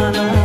na na